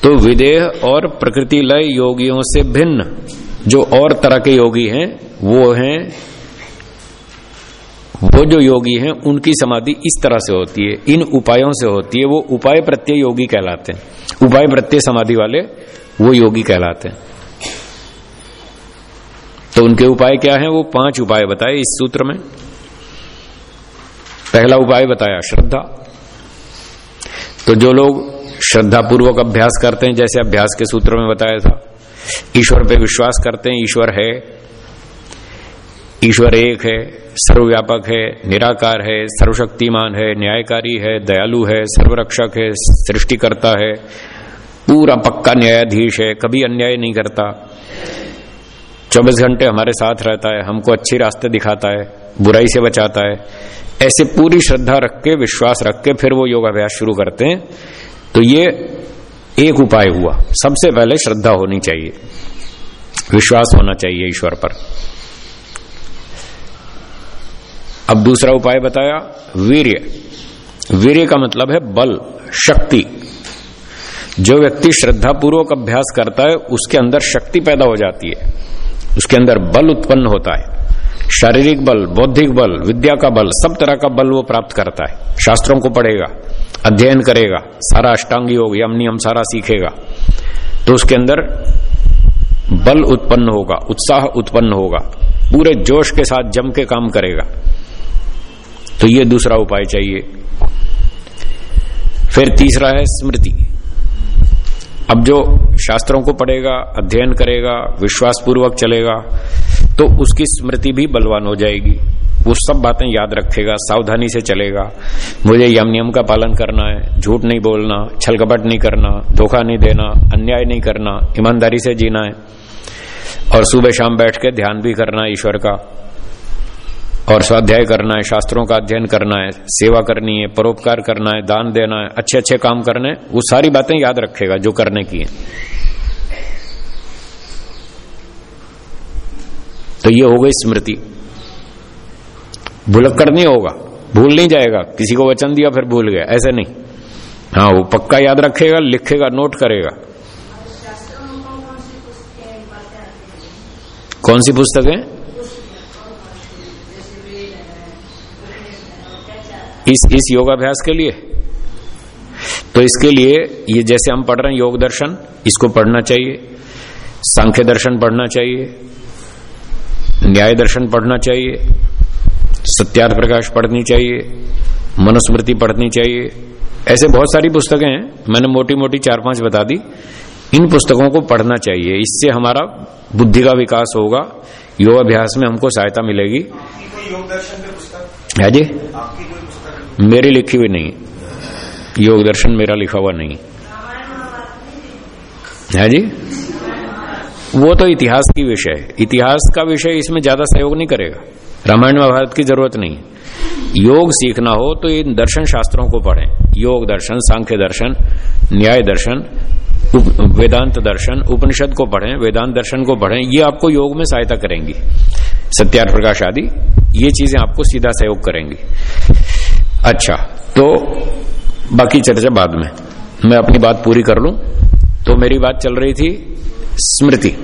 तो विदेह और प्रकृति लय योगियों से भिन्न जो और तरह के योगी हैं, वो हैं, वो जो योगी हैं, उनकी समाधि इस तरह से होती है, इन उपायों से होती है, वो उपाय प्रत्यय योगी कहलाते हैं। उपाय प्रत्यय समाधि वाले वो योगी कहलाते हैं। तो उनके उपाय क्या है? वो पाँच उपाय बताए इस सूत्र में। पहला उपाय बताया श्रद्धा। तो जो लोग श्रद्धा पूर्वक अभ्यास करते हैं, जैसे अभ्यास के सूत्र में बताया था। ईश्वर पे विश्वास करते हैं, ईश्वर है। ईश्वर एक है, सर्वव्यापक है, निराकार है, सर्वशक्तिमान है, न्यायकारी है, दयालु है, सर्वरक्षक है, सृष्टिकर्ता है। पूरा पक्का न्यायाधीश है, कभी अन्याय नहीं करता। चौबीस घंटे हमारे साथ रहता है, हमको अच्छी रास्ते दिखाता है, बुराई से बचाता है। ऐसे पूरी श्रद्धा रख के, विश्वास रख के फिर वो योगाभ्यास शुरू करते हैं। तो ये एक उपाय हुआ। सबसे पहले श्रद्धा होनी चाहिए। विश्वास होना चाहिए ईश्वर पर। अब दूसरा उपाय बताया, वीर्य। वीर्य का मतलब है बल, शक्ति। जो व्यक्ति श्रद्धा पूर्वक अभ्यास करता है, उसके अंदर शक्ति पैदा हो जाती है। उसके अंदर बल उत्पन्न होता है। शारीरिक बल, बौद्धिक बल, विद्या का बल, सब तरह का बल वो प्राप्त करता है। शास्त्रों को पढ़ेगा। अध्ययन करेगा, सारा अष्टांगी योग, यम नियम सारा सीखेगा तो उसके अंदर बल उत्पन्न होगा, उत्साह उत्पन्न होगा, पूरे जोश के साथ जम के काम करेगा। तो ये दूसरा उपाय चाहिए। फिर तीसरा है स्मृति। अब जो शास्त्रों को पढ़ेगा, अध्ययन करेगा विश्वास पूर्वक चलेगा तो उसकी स्मृति भी बलवान हो जाएगी। वो सब बातें याद रखेगा, सावधानी से चलेगा। मुझे यम नियम का पालन करना है, झूठ नहीं बोलना छल कपट नहीं करना, धोखा नहीं देना, अन्याय नहीं करना, ईमानदारी से जीना है। और सुबह शाम बैठ के ध्यान भी करना है ईश्वर का। और स्वाध्याय करना है, शास्त्रों का अध्ययन करना है, सेवा करनी है, परोपकार करना है, दान देना है अच्छे अच्छे काम करने, वो सारी बातें याद रखेगा जो करने की है। तो ये हो गई स्मृति। भुलक्कर नहीं होगा। भूल नहीं जाएगा। किसी को वचन दिया, फिर भूल गया। ऐसे नहीं। हाँ वो पक्का याद रखेगा, लिखेगा, नोट करेगा। कौन सी पुस्तक है? इस इस योगाभ्यास के लिए। तो इसके लिए, ये जैसे हम पढ़ रहे हैं योग दर्शन, इसको पढ़ना चाहिए। सांख्य दर्शन पढ़ना चाहिए। न्याय दर्शन पढ़ना चाहिए। सत्यार्थ प्रकाश पढ़नी चाहिए मनुस्मृति पढ़नी चाहिए। ऐसे बहुत सारी पुस्तकें हैं मैंने मोटी मोटी चार पाँच बता दी। इन पुस्तकों को पढ़ना चाहिए इससे हमारा बुद्धि का विकास होगा योगाभ्यास में हमको सहायता मिलेगी। है जी? मेरी लिखी हुई नहीं। योग दर्शन मेरा लिखा हुआ नहीं। है जी? वो तो इतिहास की विषय है। इतिहास का विषय इसमें ज़्यादा सहयोग नहीं करेगा। रामायण महाभारत की ज़रूरत नहीं। योग सीखना हो तो इन दर्शन शास्त्रों को पढ़ें। योग दर्शन, सांख्य दर्शन, न्याय दर्शन वेदांत दर्शन, उपनिषद को पढ़ें, वेदांत दर्शन को पढ़ें। ये आपको योग में सहायता करेंगी। सत्यार्थ प्रकाश आदि, ये चीज़ें आपको सीधा सहयोग करेंगी। अच्छा तो बाकी चर्चा बाद में। मैं अपनी बात पूरी कर लूँ। तो मेरी बात चल रही थी स्मृति।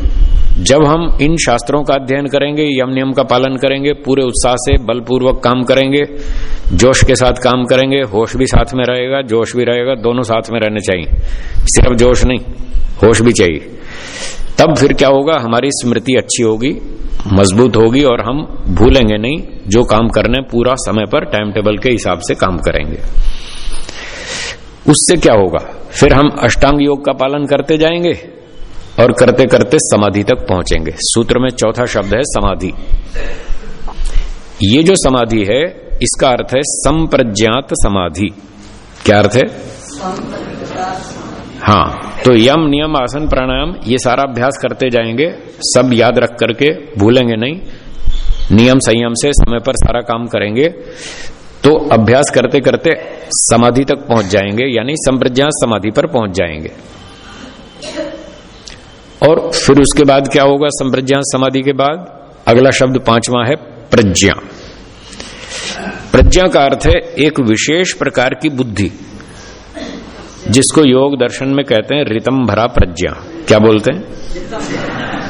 जब हम इन शास्त्रों का अध्ययन करेंगे, यम नियम का पालन करेंगे, पूरे उत्साह से बलपूर्वक काम करेंगे, जोश के साथ काम करेंगे, होश भी साथ में रहेगा, जोश भी रहेगा, दोनों साथ में रहने चाहिए। सिर्फ़ जोश नहीं, होश भी चाहिए। तब फिर क्या होगा? हमारी स्मृति अच्छी होगी, मज़बूत होगी और हम भूलेंगे नहीं, जो काम करने पूरा समय पर टाइम टेबल के हिसाब से काम करेंगे। उससे क्या होगा? फिर हम अष्टांग योग का पालन करते जाएँगे और करते करते समाधि तक पहुँचेंगे। सूत्र में चौथा शब्द है समाधि। ये जो समाधि है, इसका अर्थ है संप्रज्ञात समाधि। क्या अर्थ है? हाँ तो यम, नियम, आसन, प्राणायाम, ये सारा अभ्यास करते जाएँगे। सब याद रख करके, भूलेंगे नहीं। नियम, संयम से समय पर सारा काम करेंगे। तो अभ्यास करते करते समाधि तक पहुँच जाएँगे, यानी संप्रज्ञा समाधि पर पहुँच जाएँगे। और फिर उसके बाद क्या होगा? संप्रज्ञा समाधि के बाद अगला शब्द पांचवा है प्रज्ञा। प्रज्ञा का अर्थ है एक विशेष प्रकार की बुद्धि, जिसको योग दर्शन में कहते हैं रितम भरा प्रज्ञा। क्या बोलते हैं?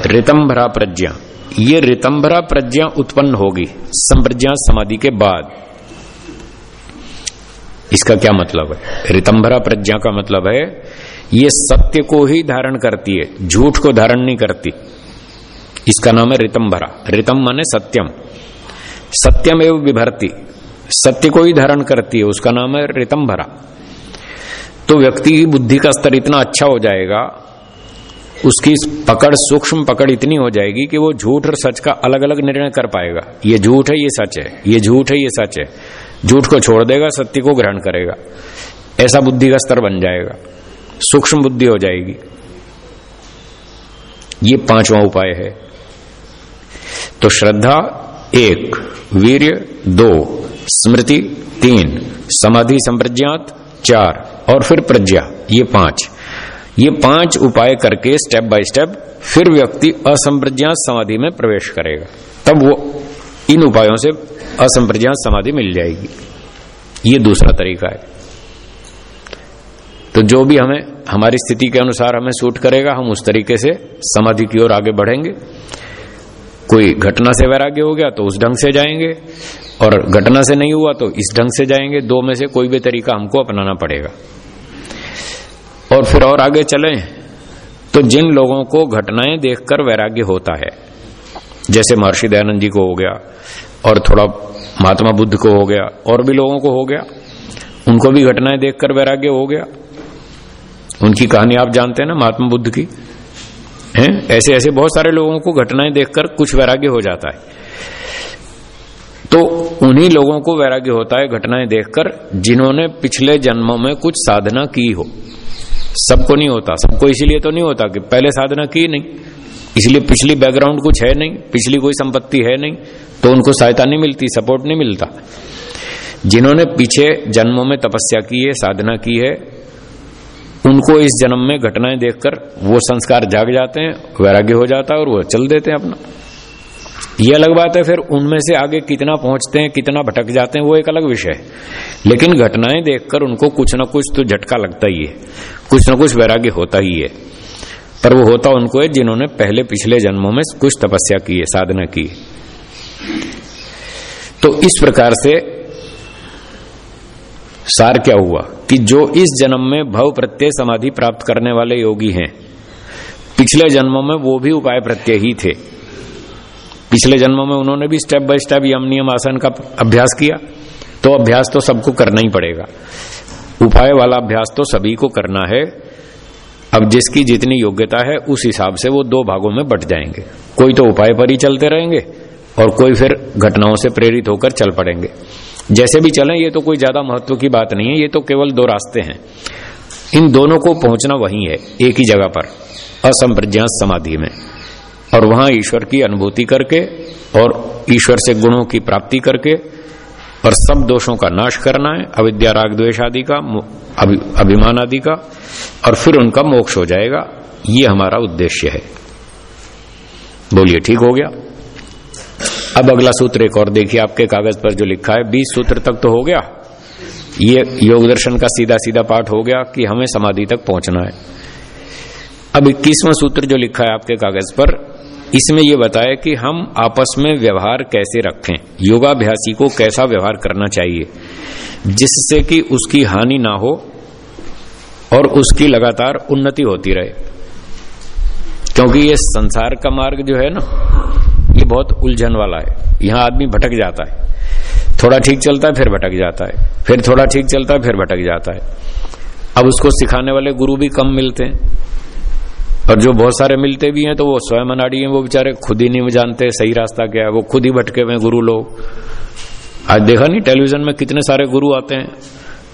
रितम भरा प्रज्ञा। ये रितम भरा प्रज्ञा उत्पन्न होगी संप्रज्ञा समाधि के बाद। इसका क्या मतलब है? रितंभरा प्रज्ञा का मतलब है ये सत्य को ही धारण करती है, झूठ को धारण नहीं करती। इसका नाम है रितम भरा रितम माने सत्यम। सत्यम एवं विभरती। सत्य को ही धारण करती है, उसका नाम है रितम भरा तो व्यक्ति की बुद्धि का स्तर इतना अच्छा हो जाएगा, उसकी पकड़, सूक्ष्म पकड़ इतनी हो जाएगी कि वो झूठ और सच का अलग अलग निर्णय कर पाएगा। ये झूठ है, ये सच है। ये झूठ है, ये सच है। झूठ को छोड़ देगा, सत्य को ग्रहण करेगा। ऐसा बुद्धि का स्तर बन जाएगा। सूक्ष्म बुद्धि हो जाएगी। ये पांचवा उपाय है। तो श्रद्धा एक, वीर्य दो, स्मृति तीन, समाधि संप्रज्ञात चार, और फिर प्रज्ञा। ये पाँच। ये पाँच उपाय करके स्टेप बाय स्टेप फिर व्यक्ति असंप्रज्ञात समाधि में प्रवेश करेगा। तब वो इन उपायों से असंप्रज्ञात समाधि मिल जाएगी। ये दूसरा तरीका है। तो जो भी हमें, हमारी स्थिति के अनुसार हमें सूट करेगा, हम उस तरीके से समाधि की ओर आगे बढ़ेंगे। कोई घटना से वैराग्य हो गया तो उस ढंग से जाएँगे, और घटना से नहीं हुआ तो इस ढंग से जाएँगे। दो में से कोई भी तरीका हमको अपनाना पड़ेगा। और फिर और आगे चले तो जिन लोगों को घटनाएँ देखकर वैराग्य होता है, जैसे महर्षि दयानंद जी को हो गया, और थोड़ा महात्मा बुद्ध को हो गया, और भी लोगों को हो गया, उनको भी घटनाएँ देखकर वैराग्य हो गया। उनकी कहानी आप जानते हैं ना, महात्मा बुद्ध की? हैं? ऐसे ऐसे बहुत सारे लोगों को घटनाएँ देखकर कुछ वैराग्य हो जाता है। तो उन्हीं लोगों को वैराग्य होता है घटनाएँ देखकर, जिन्होंने पिछले जन्मों में कुछ साधना की हो। सबको नहीं होता, सबको इसीलिए तो नहीं होता कि पहले साधना की नहीं। इसलिए पिछली बैकग्राउंड कुछ है नहीं, पिछली कोई संपत्ति है नहीं तो उनको सहायता नहीं मिलती सपोर्ट नहीं मिलता। जिन्होंने पीछे जन्मों में तपस्या की है, साधना की है उनको इस जन्म में घटनाएँ देखकर वो संस्कार जाग जाते हैं, वैराग्य हो जाता है और वो चल देते हैं अपना। ये अलग बात है, फिर उनमें से आगे कितना पहुँचते हैं, कितना भटक जाते हैं, वो एक अलग विषय है। लेकिन घटनाएँ देखकर उनको कुछ ना कुछ तो झटका लगता ही है, कुछ ना कुछ वैराग्य होता ही है। पर वो होता उनको है जिन्होंने पहले पिछले जन्मों में कुछ तपस्या की है, साधना की है। तो इस प्रकार से सार क्या हुआ? कि जो इस जन्म में भव प्रत्यय समाधि प्राप्त करने वाले योगी हैं, पिछले जन्मों में वो भी उपाय प्रत्यय ही थे। पिछले जन्मों में उन्होंने भी स्टेप बाय स्टेप यम नियम आसन का अभ्यास किया तो अभ्यास तो सबको करना ही पड़ेगा। उपाय वाला अभ्यास तो सभी को करना है। अब जिसकी जितनी योग्यता है, उस हिसाब से वो दो भागों में बट जाएँगे। कोई तो उपाय पर ही चलते रहेंगे, और कोई फिर घटनाओं से प्रेरित होकर चल पड़ेंगे। जैसे भी चलें, ये तो कोई ज़्यादा महत्व की बात नहीं है, ये तो केवल दो रास्ते हैं। इन दोनों को पहुँचना वही है, एक ही जगह पर, असंप्रज्ञात समाधि में। और वहाँ ईश्वर की अनुभूति करके और ईश्वर से गुणों की प्राप्ति करके और सब दोषों का नाश करना है, अविद्या, राग द्वेश आदि का अभिमान आदि का, और फिर उनका मोक्ष हो जाएगा, ये हमारा उद्देश्य है। बोलिए, ठीक हो गया? अब अगला सूत्र एक और देखिए, आपके कागज़ पर जो लिखा है, बीस सूत्र तक तो हो गया। ये योग दर्शन का सीधा सीधा पाठ हो गया कि हमें समाधि तक पहुँचना है। अब इक्कीसवां सूत्र जो लिखा है आपके कागज़ पर, इसमें यह बताया कि हम आपस में व्यवहार कैसे रखें, योगाभ्यासी को कैसा व्यवहार करना चाहिए, जिससे कि उसकी हानि ना हो और उसकी लगातार उन्नति होती रहे। क्योंकि ये संसार का मार्ग जो है ना बहुत उलझन वाला है। यहाँ आदमी भटक जाता है। थोड़ा ठीक चलता है, फिर भटक जाता है। फिर थोड़ा ठीक चलता है, फिर भटक जाता है। अब उसको सिखाने वाले गुरु भी कम मिलते हैं। और जो बहुत सारे मिलते भी हैं तो वो स्वयं अनाड़ी हैं, वो बेचारे खुद ही नहीं जानते सही रास्ता क्या है। वो खुद ही भटके हुए गुरु लोग। आज देखा नहीं, टेलीविज़न में कितने सारे गुरु आते हैं।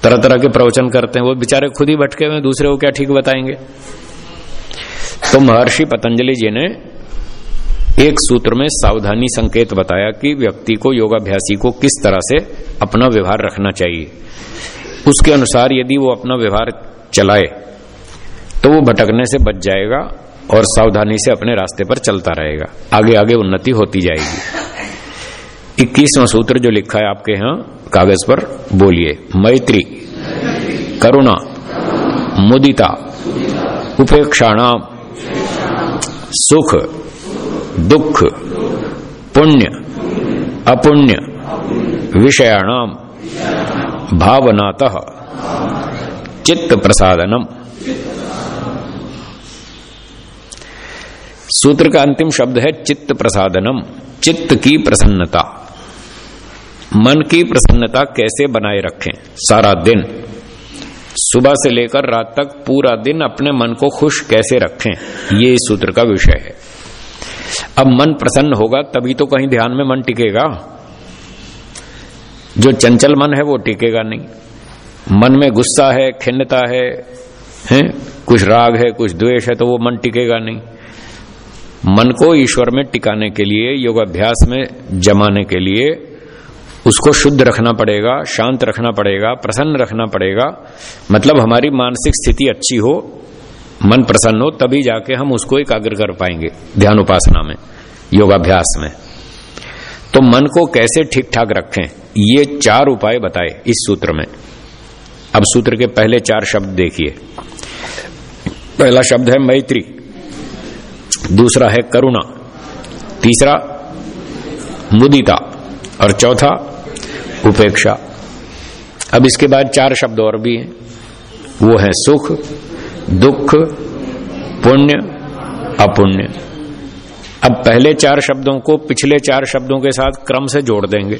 तरह तरह के प्रवचन करते हैं। वो बेचारे खुद ही भटके हुए दूसरे को क्या ठीक बताएँगे? तो महर्षि पतंजलि जी ने एक सूत्र में सावधानी संकेत बताया कि व्यक्ति को योगाभ्यासी को किस तरह से अपना व्यवहार रखना चाहिए। उसके अनुसार यदि वो अपना व्यवहार चलाए तो वो भटकने से बच जाएगा और सावधानी से अपने रास्ते पर चलता रहेगा। आगे आगे उन्नति होती जाएगी। इक्कीसवां सूत्र जो लिखा है आपके यहाँ, कागज़ पर, बोलिए। मैत्री, करुणा, मुदिता, उपेक्षाणाम, सुख। दुख, पुण्य, अपुण्य, विषयाणाम, भावनात चित्त प्रसादनम सूत्र का अंतिम शब्द है चित्त प्रसादनम चित्त की प्रसन्नता। मन की प्रसन्नता कैसे बनाए रखें? सारा दिन। सुबह से लेकर रात तक पूरा दिन अपने मन को खुश कैसे रखें? ये इस सूत्र का विषय है। अब मन प्रसन्न होगा तभी तो कहीं ध्यान में मन टिकेगा। जो चंचल मन है वो टिकेगा नहीं। मन में गुस्सा है खिन्नता है, है? कुछ राग है कुछ द्वेष है तो वो मन टिकेगा नहीं। मन को ईश्वर में टिकाने के लिए योगाभ्यास में जमाने के लिए उसको शुद्ध रखना पड़ेगा शांत रखना पड़ेगा प्रसन्न रखना पड़ेगा। मतलब हमारी मानसिक स्थिति अच्छी हो मन प्रसन्न हो, तभी जाके हम उसको एकाग्र कर पाएँगे ध्यान उपासना में, योगाभ्यास में। तो मन को कैसे ठीक ठाक रखें, ये चार उपाय बताए इस सूत्र में। अब सूत्र के पहले चार शब्द देखिए। पहला शब्द है मैत्री, दूसरा है करुणा, तीसरा मुदिता और चौथा उपेक्षा। अब इसके बाद चार शब्द और भी हैं, वो है सुख दुख, पुण्य, अपुण्य। अब पहले चार शब्दों को पिछले चार शब्दों के साथ क्रम से जोड़ देंगे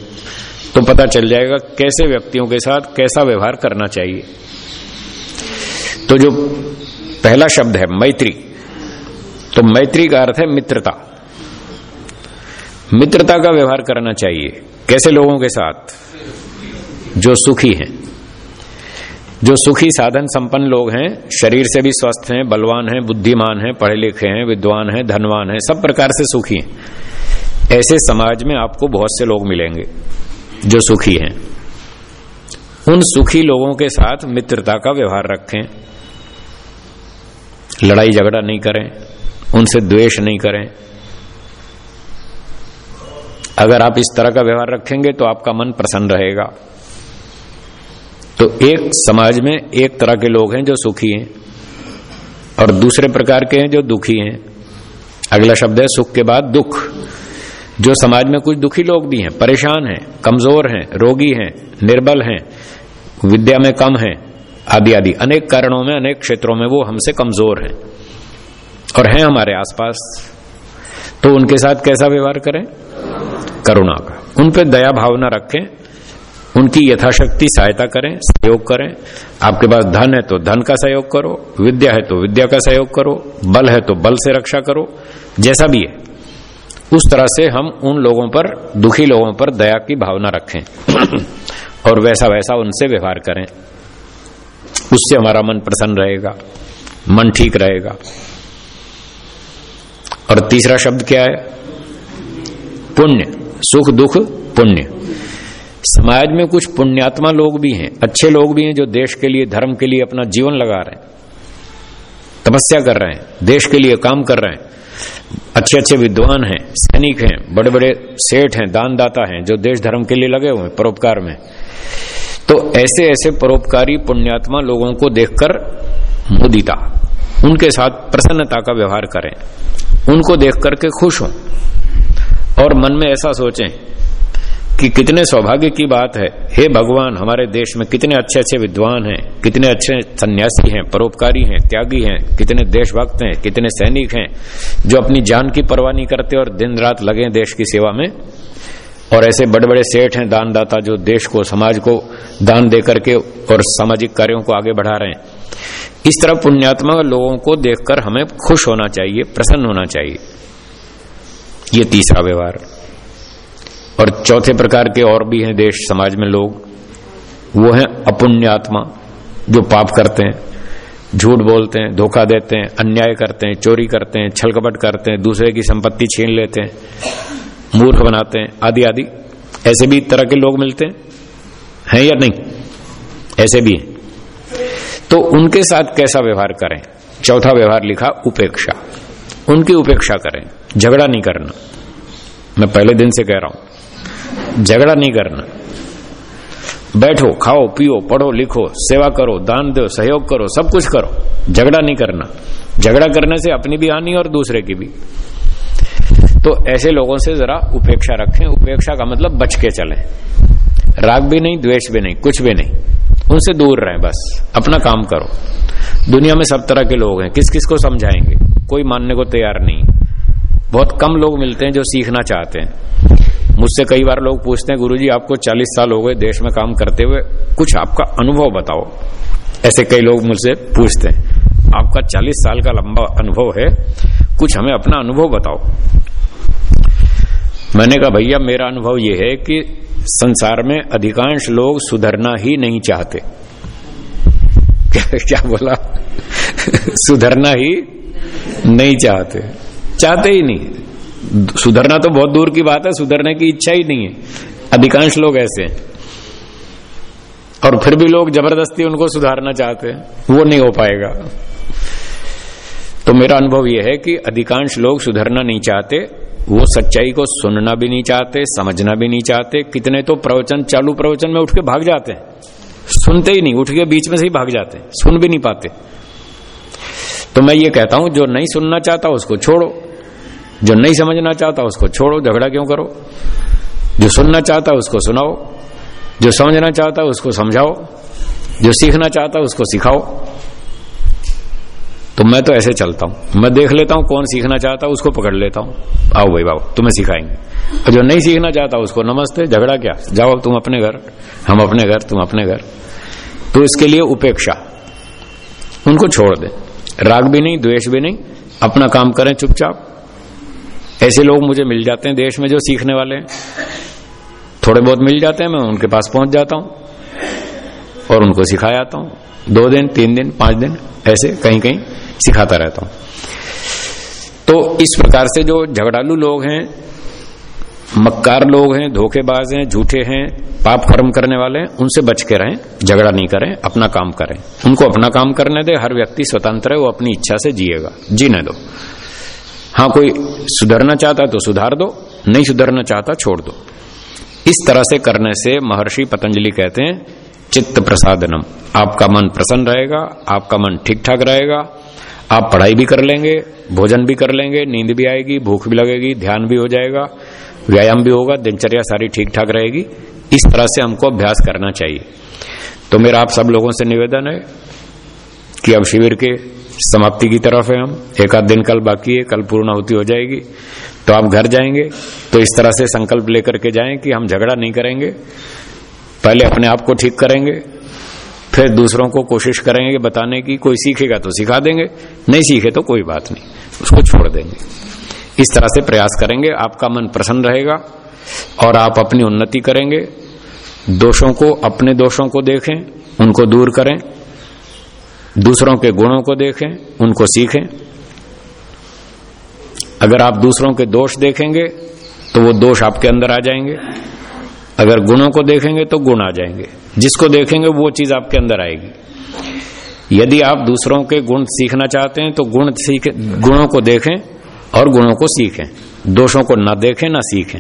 तो पता चल जाएगा कैसे व्यक्तियों के साथ कैसा व्यवहार करना चाहिए। तो जो पहला शब्द है मैत्री। तो मैत्री का अर्थ है मित्रता। मित्रता का व्यवहार करना चाहिए। कैसे लोगों के साथ? जो सुखी हैं। जो सुखी साधन संपन्न लोग हैं, शरीर से भी स्वस्थ हैं, बलवान हैं, बुद्धिमान हैं, पढ़े लिखे हैं, विद्वान हैं, धनवान हैं, सब प्रकार से सुखी हैं। ऐसे समाज में आपको बहुत से लोग मिलेंगे जो सुखी हैं। उन सुखी लोगों के साथ मित्रता का व्यवहार रखें। लड़ाई झगड़ा नहीं करें, उनसे द्वेष नहीं करें। अगर आप इस तरह का व्यवहार रखेंगे तो आपका मन प्रसन्न रहेगा। तो एक समाज में एक तरह के लोग हैं जो सुखी हैं और दूसरे प्रकार के हैं जो दुखी हैं। अगला शब्द है सुख के बाद दुख। जो समाज में कुछ दुखी लोग भी हैं, परेशान हैं, कमज़ोर हैं, रोगी हैं, निर्बल हैं, विद्या में कम हैं, आदि आदि, अनेक कारणों में, अनेक क्षेत्रों में वो हमसे कमज़ोर हैं और हैं हमारे आसपास। तो उनके साथ कैसा व्यवहार करें? करुणा का। उन पर दया भावना रखें उनकी यथाशक्ति सहायता करें, सहयोग करें। आपके पास धन है तो धन का सहयोग करो, विद्या है तो विद्या का सहयोग करो, बल है तो बल से रक्षा करो, जैसा भी है। उस तरह से हम उन लोगों पर, दुखी लोगों पर दया की भावना रखें और वैसा वैसा उनसे व्यवहार करें। उससे हमारा मन प्रसन्न रहेगा, मन ठीक रहेगा। और तीसरा शब्द क्या है? पुण्य। सुख, दुख, पुण्य। समाज में कुछ पुण्यात्मा लोग भी हैं, अच्छे लोग भी हैं जो देश के लिए, धर्म के लिए अपना जीवन लगा रहे हैं। तपस्या कर रहे हैं, देश के लिए काम कर रहे हैं। अच्छे अच्छे विद्वान हैं, सैनिक हैं बड़े बड़े सेठ हैं, दानदाता हैं, जो देश धर्म के लिए लगे हुए हैं, परोपकार में। तो ऐसे ऐसे परोपकारी पुण्यात्मा लोगों को देखकर मुदिता, उनके साथ प्रसन्नता का व्यवहार करें। उनको देख करके खुश हों। और मन में ऐसा सोचें कि कितने सौभाग्य की बात है। हे भगवान, हमारे देश में कितने अच्छे अच्छे विद्वान हैं, कितने अच्छे सन्यासी हैं, परोपकारी हैं, त्यागी हैं, कितने देशभक्त हैं, कितने सैनिक हैं, जो अपनी जान की परवाह नहीं करते और दिन रात लगे देश की सेवा में। और ऐसे बड़े बड़े सेठ हैं, दानदाता जो देश को, समाज को दान दे करके और सामाजिक कार्यों को आगे बढ़ा रहे हैं। इस तरह पुण्यात्मा लोगों को देखकर हमें खुश होना चाहिए, प्रसन्न होना चाहिए। ये तीसरा व्यवहार। और चौथे प्रकार के और भी हैं देश समाज में लोग। वो हैं अपुण्यात्मा, जो पाप करते हैं, झूठ बोलते हैं, धोखा देते हैं, अन्याय करते हैं, चोरी करते हैं, छलकपट करते हैं, दूसरे की संपत्ति छीन लेते हैं, मूर्ख बनाते हैं, आदि आदि। ऐसे भी तरह के लोग मिलते हैं? हैं या नहीं? ऐसे भी हैं। तो उनके साथ कैसा व्यवहार करें? चौथा व्यवहार लिखा, उपेक्षा। उनकी उपेक्षा करें, झगड़ा नहीं करना। मैं पहले दिन से कह रहा हूँ झगड़ा नहीं करना। बैठो, खाओ, पियो, पढ़ो, लिखो, सेवा करो, दान दो, सहयोग करो, सब कुछ करो। झगड़ा नहीं करना। झगड़ा करने से अपनी भी हानि और दूसरे की भी। तो ऐसे लोगों से जरा उपेक्षा रखें। उपेक्षा का मतलब बच के चले। राग भी नहीं, द्वेष भी नहीं, कुछ भी नहीं। उनसे दूर रहें बस। अपना काम करो। दुनिया में सब तरह के लोग हैं। किस किस को समझाएँगे? कोई मानने को तैयार नहीं। बहुत कम लोग मिलते हैं जो सीखना चाहते हैं। मुझसे कई बार लोग पूछते हैं गुरुजी आपको 40 साल हो गए देश में काम करते हुए कुछ आपका अनुभव बताओ। ऐसे कई लोग मुझसे पूछते हैं आपका 40 साल का लंबा अनुभव है कुछ हमें अपना अनुभव बताओ। मैंने कहा भैया मेरा अनुभव यह है कि संसार में अधिकांश लोग सुधरना ही नहीं चाहते। क्या, क्या बोला? सुधरना ही नहीं चाहते। चाहते ही नहीं। सुधरना तो बहुत दूर की बात है, सुधरने की इच्छा ही नहीं है। अधिकांश लोग ऐसे हैं। और फिर भी लोग ज़बरदस्ती उनको सुधारना चाहते हैं, वो नहीं हो पाएगा। तो मेरा अनुभव यह है कि अधिकांश लोग सुधरना नहीं चाहते, वो सच्चाई को सुनना भी नहीं चाहते, समझना भी नहीं चाहते। कितने तो प्रवचन, चालू प्रवचन में उठ के भाग जाते हैं। सुनते ही नहीं, उठ के बीच में से ही भाग जाते हैं, सुन भी नहीं पाते। तो मैं ये कहता हूँ, जो नहीं सुनना चाहता, उसको छोड़ो। जो नहीं समझना चाहता उसको छोड़ो, झगड़ा क्यों करो? जो सुनना चाहता उसको सुनाओ, जो समझना चाहता उसको समझाओ, जो सीखना चाहता उसको सिखाओ। तो मैं तो ऐसे चलता हूँ। मैं देख लेता हूँ कौन सीखना चाहता, उसको पकड़ लेता हूँ। आओ भाई बाबू तुम्हें सिखाएँगे। और जो नहीं सीखना चाहता उसको, नमस्ते, झगड़ा क्या? जाओ तुम अपने घर, हम अपने घर, तुम अपने घर। तो इसके लिए उपेक्षा। उनको छोड़ दे। राग भी नहीं, द्वेष भी नहीं, अपना काम करें चुपचाप। ऐसे लोग मुझे मिल जाते हैं देश में जो सीखने वाले हैं। थोड़े बहुत मिल जाते हैं, मैं उनके पास पहुँच जाता हूँ और उनको सिखाया आता हूँ। दो दिन, तीन दिन, पाँच दिन, ऐसे कहीं कहीं सिखाता रहता हूँ। तो इस प्रकार से जो झगड़ालू लोग हैं, मक्कार लोग हैं, धोखेबाज हैं, झूठे हैं, पाप कर्म करने वाले हैं, उनसे बच के रहें, झगड़ा नहीं करें, अपना काम करें। उनको अपना काम करने दे, हर व्यक्ति स्वतंत्र है, वो अपनी इच्छा से जिएगा। जीने दो। हाँ कोई सुधरना चाहता तो सुधार दो, नहीं सुधरना चाहता छोड़ दो। इस तरह से करने से महर्षि पतंजलि कहते हैं, चित्त प्रसादनम। आपका मन प्रसन्न रहेगा, आपका मन ठीक ठाक रहेगा, आप पढ़ाई भी कर लेंगे, भोजन भी कर लेंगे, नींद भी आएगी, भूख भी लगेगी, ध्यान भी हो जाएगा, व्यायाम भी होगा, दिनचर्या सारी ठीक ठाक रहेगी। इस तरह से हमको अभ्यास करना चाहिए। तो मेरा आप सब लोगों से निवेदन है कि अब शिविर के समाप्ति की तरफ़ है हम। एक आध दिन कल बाकी है, कल पूर्ण होती हो जाएगी। तो आप घर जाएँगे तो इस तरह से संकल्प लेकर के जाएँ कि हम झगड़ा नहीं करेंगे। पहले अपने आप को ठीक करेंगे, फिर दूसरों को कोशिश करेंगे बताने की, कोई सीखेगा तो सिखा देंगे, नहीं सीखे तो कोई बात नहीं, उसको छोड़ देंगे। इस तरह से प्रयास करेंगे, आपका मन प्रसन्न रहेगा और आप अपनी उन्नति करेंगे। दोषों को, अपने दोषों को देखें, उनको दूर करें दूसरों के गुणों को देखें, उनको सीखें। अगर आप दूसरों के दोष देखेंगे तो वो दोष आपके अंदर आ जाएँगे। अगर गुणों को देखेंगे तो गुण आ जाएँगे। जिसको देखेंगे, वो चीज़ आपके अंदर आएगी। यदि आप दूसरों के गुण सीखना चाहते हैं तो गुण सीखे, गुणों को देखें और गुणों को सीखें। दोषों को ना देखें, ना सीखें।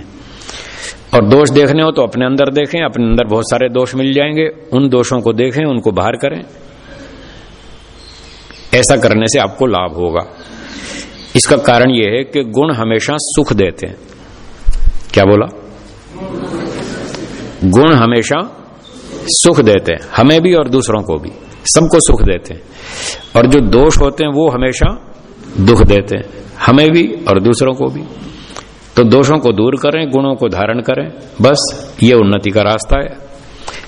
और दोष देखने हो तो अपने अंदर देखें। अपने अंदर बहुत सारे दोष मिल जाएँगे। उन दोषों को देखें, उनको बाहर करें। ऐसा करने से आपको लाभ होगा। इसका कारण यह है कि गुण हमेशा सुख देते हैं। क्या बोला? गुण हमेशा सुख देते हैं, हमें भी और दूसरों को भी। सबको सुख देते हैं। और जो दोष होते हैं, वो हमेशा दुख देते हैं, हमें भी और दूसरों को भी। तो दोषों को दूर करें, गुणों को धारण करें, बस ये उन्नति का रास्ता है।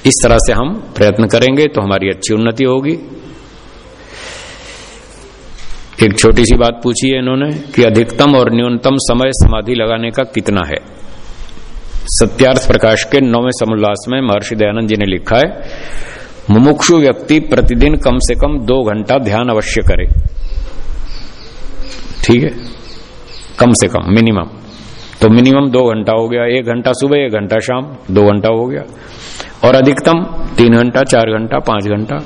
इस तरह से हम प्रयत्न करेंगे तो हमारी अच्छी उन्नति होगी। एक छोटी सी बात पूछी है इन्होंने कि अधिकतम और न्यूनतम समय समाधि लगाने का कितना है? सत्यार्थ प्रकाश के नौवे समोल्लास में महर्षि दयानंद जी ने लिखा है, मुमुक्षु व्यक्ति प्रतिदिन कम से कम दो घंटा ध्यान अवश्य करे। ठीक है? कम से कम मिनिमम तो मिनिमम दो घंटा हो गया, एक घंटा सुबह, एक घंटा शाम, दो घंटा हो गया। और अधिकतम तीन घंटा, चार घंटा, पाँच घंटा।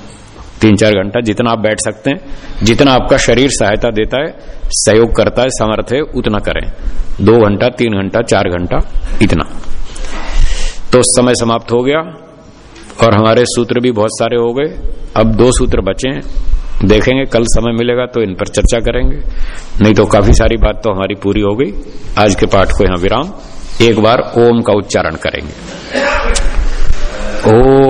तीन चार घंटा जितना आप बैठ सकते हैं, जितना आपका शरीर सहायता देता है, सहयोग करता है, समर्थ है, उतना करें। दो घंटा, तीन घंटा, चार घंटा, इतना। तो समय समाप्त हो गया और हमारे सूत्र भी बहुत सारे हो गए। अब दो सूत्र बचे हैं, देखेंगे, कल समय मिलेगा तो इन पर चर्चा करेंगे। नहीं तो काफ़ी सारी बात तो हमारी पूरी हो गई। आज के पाठ को यहाँ विराम। एक बार ओम का उच्चारण करेंगे। ओ